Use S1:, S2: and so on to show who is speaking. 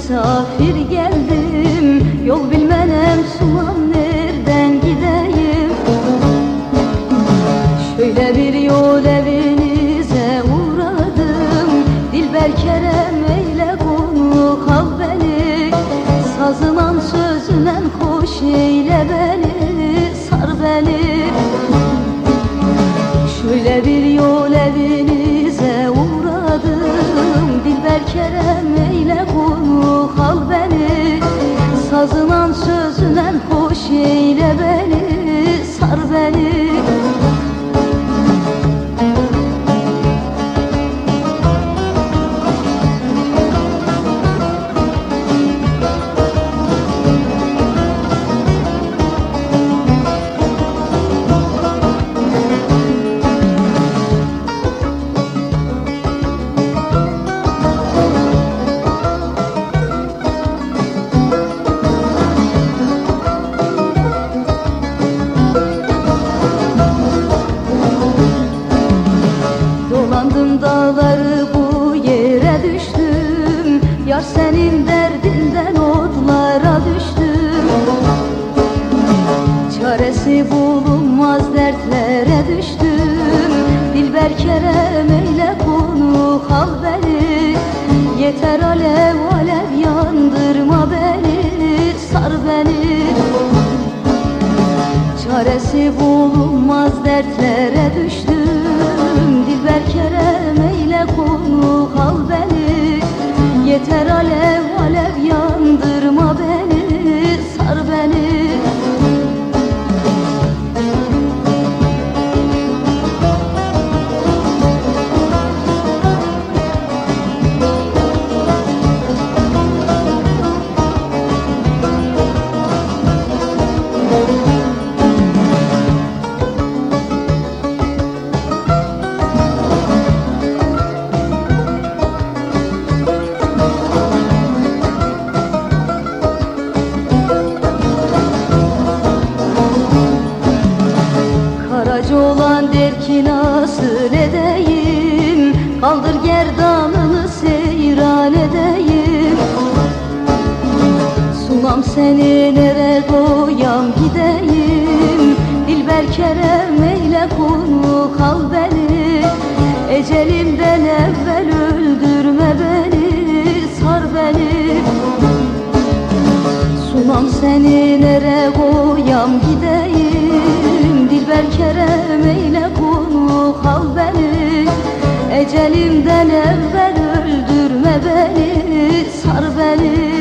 S1: misafir geldim. Yol bilmenem sulam nereden gideyim? Şöyle bir yol evinize uğradım. Dilber Kerem eyle konu kal beni. Sazınan sözünen hoş eyle beni Sar beni. Şöyle bir yol evinize uğradım. Dilber Kerem eyle senin derdinden otlara düştüm. Çaresi bulunmaz dertlere düştüm. Dilber Kerem eyle konu kal beni. Yeter alev alev yandırma beni. Sar beni. Çaresi bulunmaz dertlere düştüm. Dilber Kerem eyle konu kal beni. Yeter alev nasıl edeyim Kaldır gerdanını seyran edeyim. Sulam seni nere doyam gideyim? Dilber Kerem eyle konu kal beni. Ecelimden evvel öldürme beni Sar beni. Sunam seni nere koyam beni Sar beni